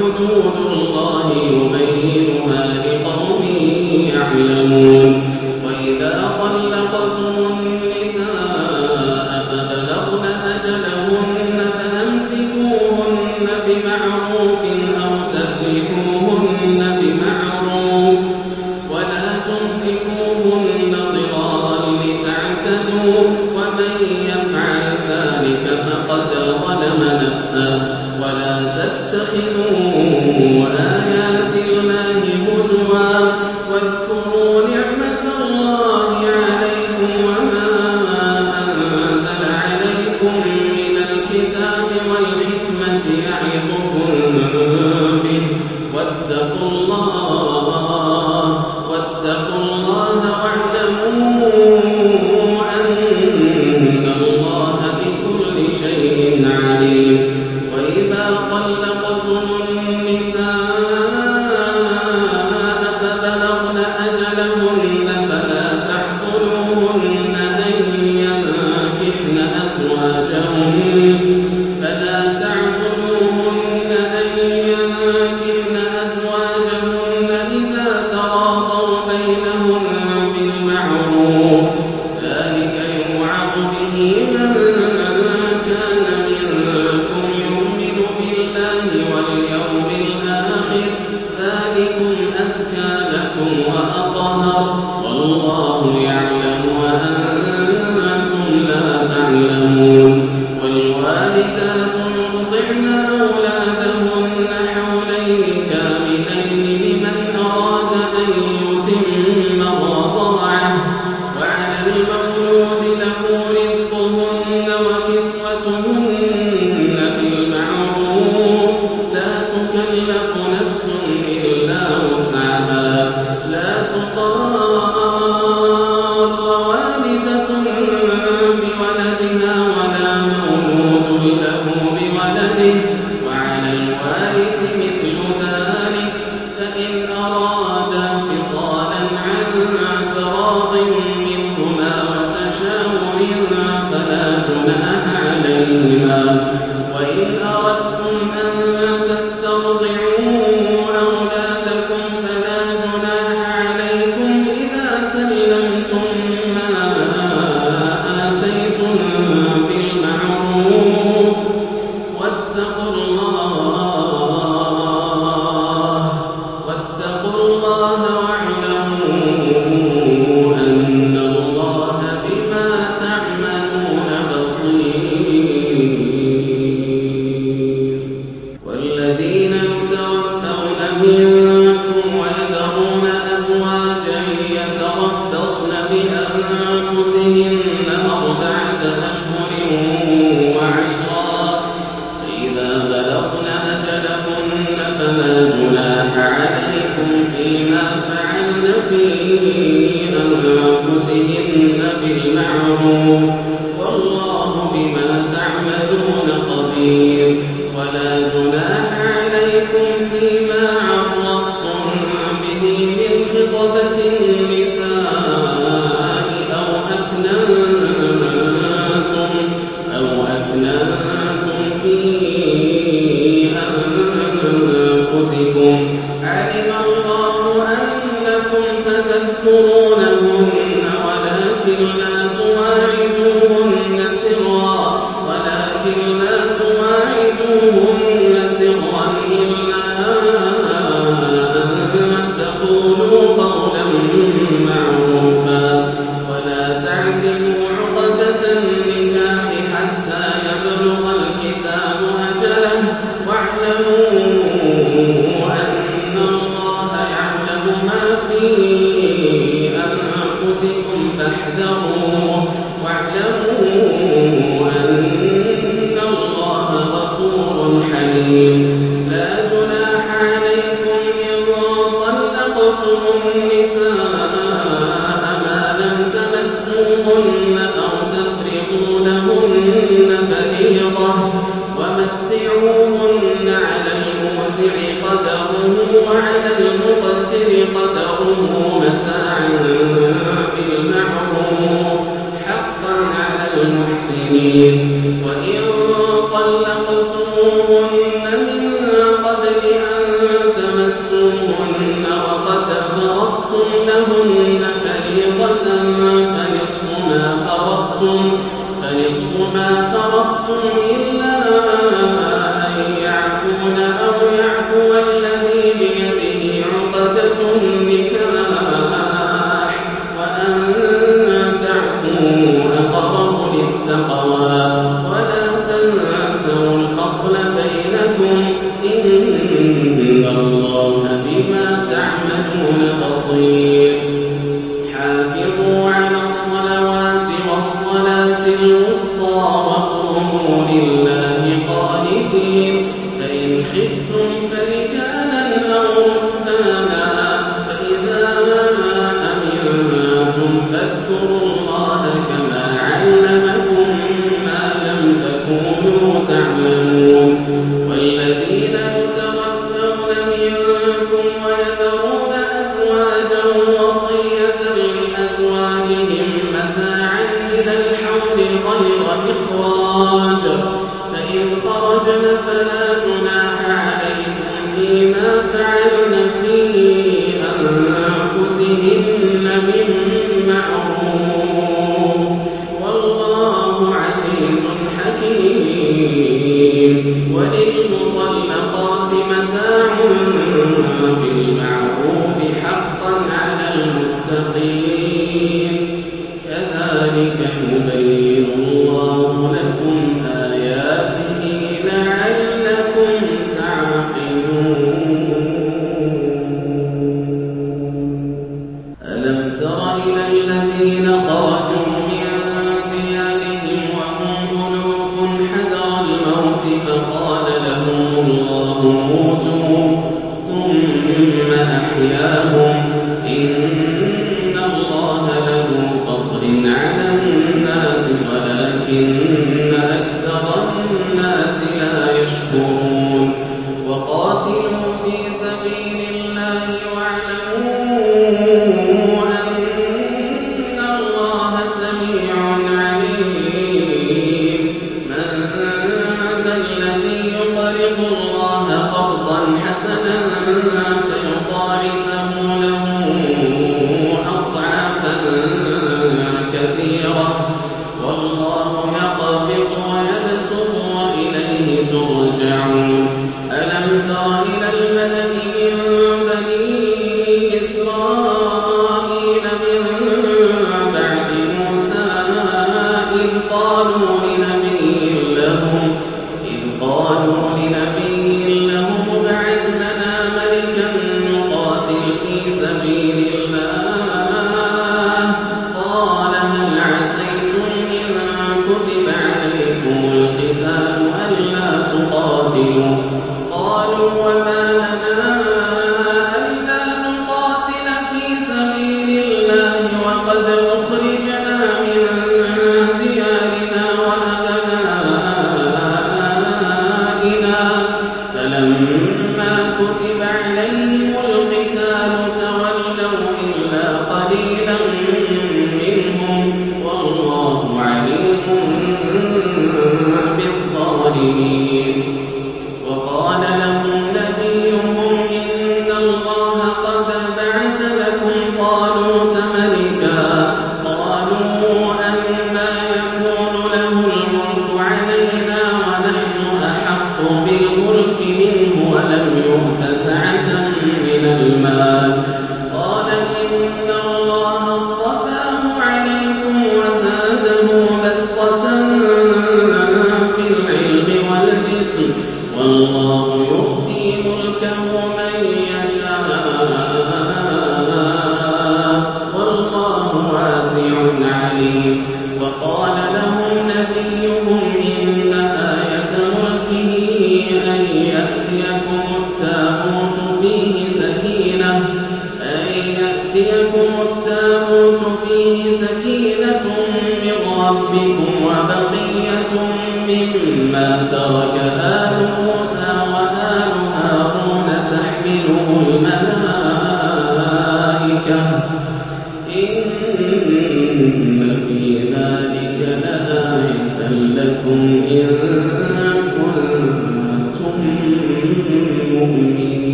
حدود الله يبينها لقوم يعلمون. طلقتم النساء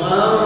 وَأَرْضًا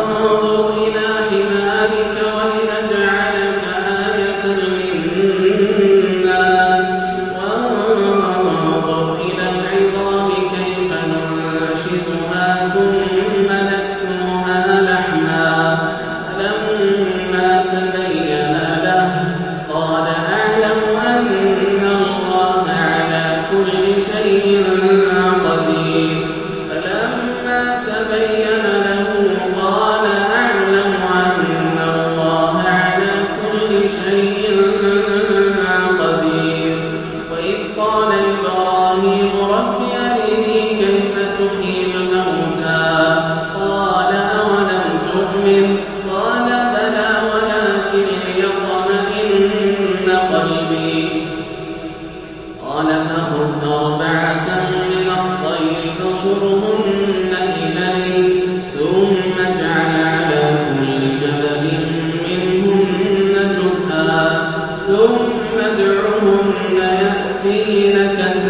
الذين سعيا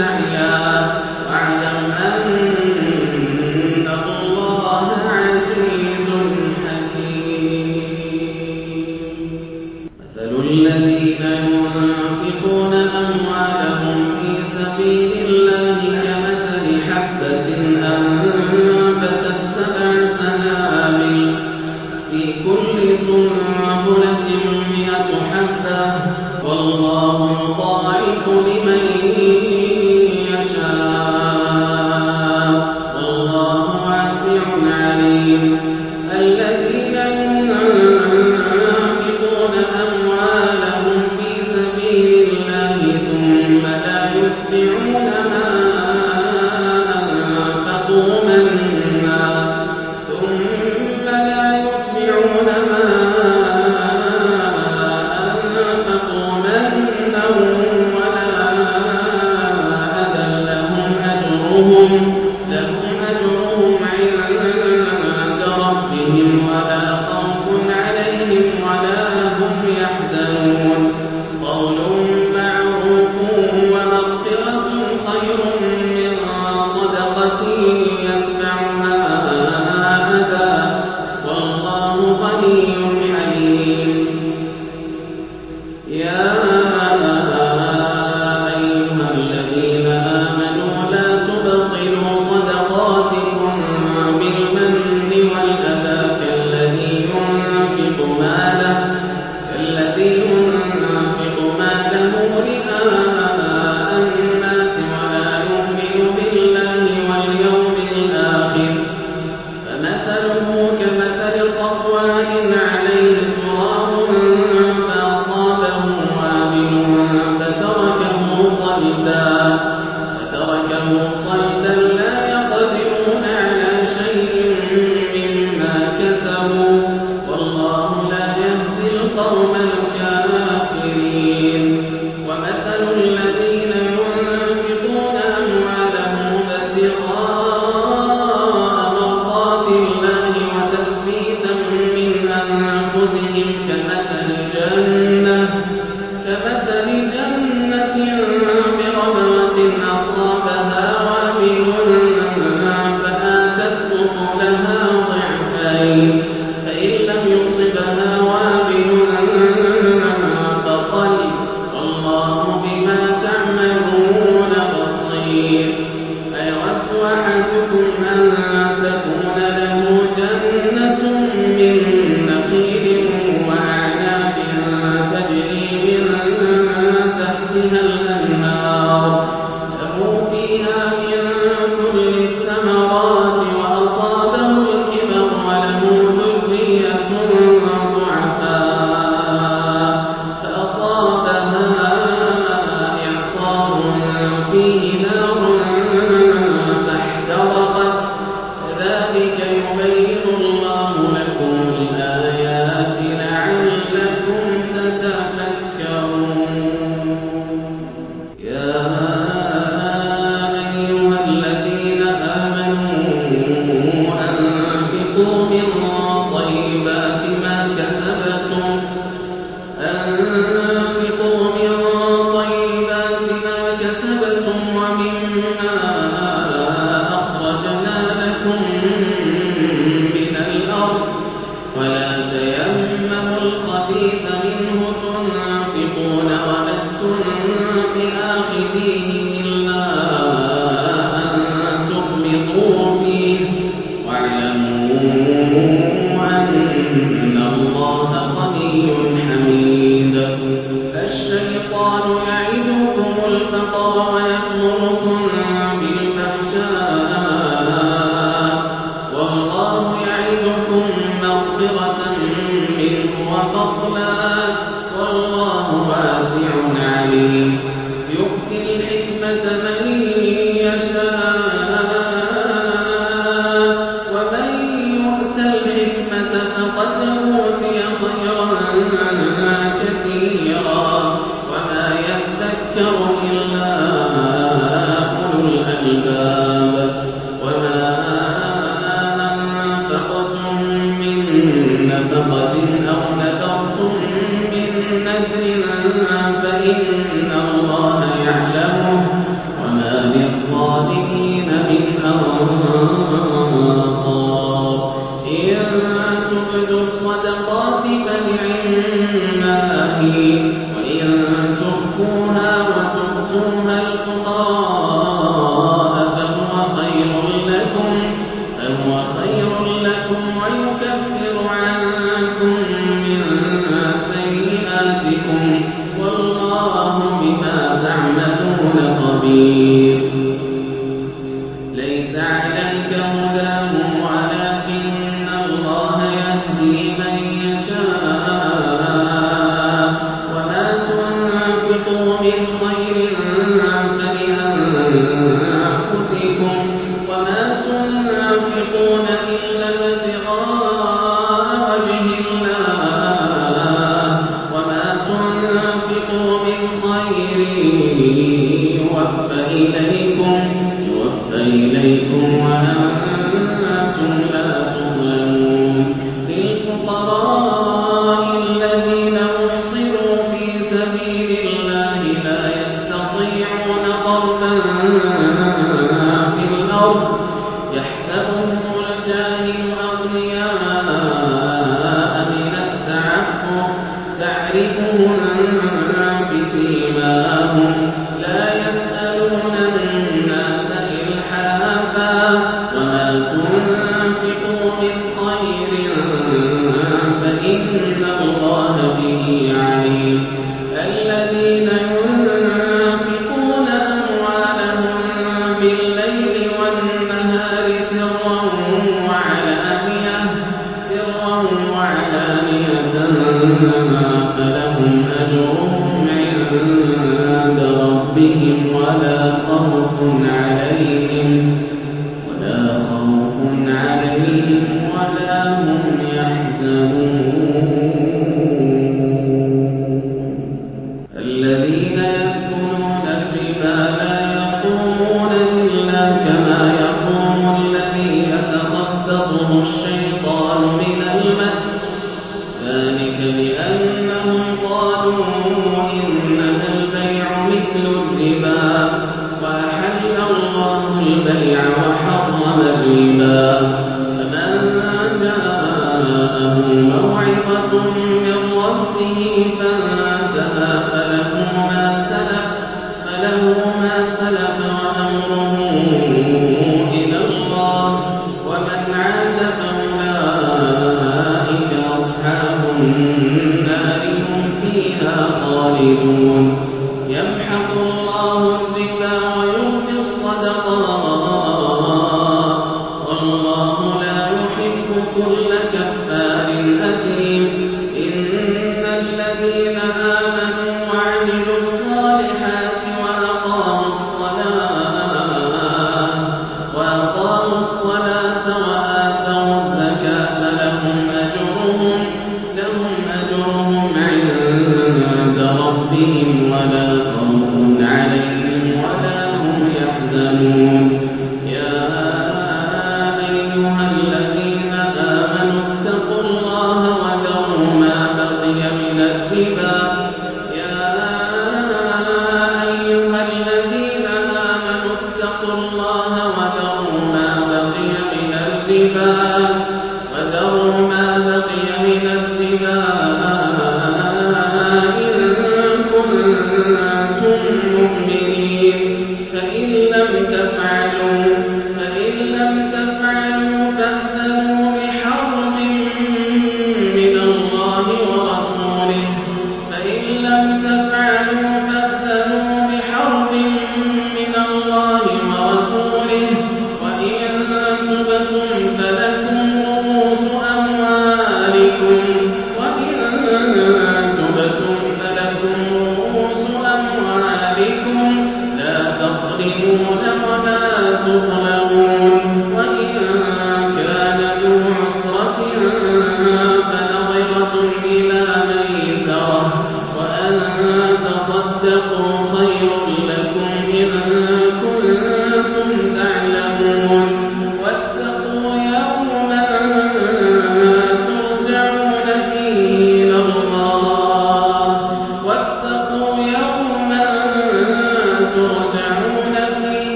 تنفقوا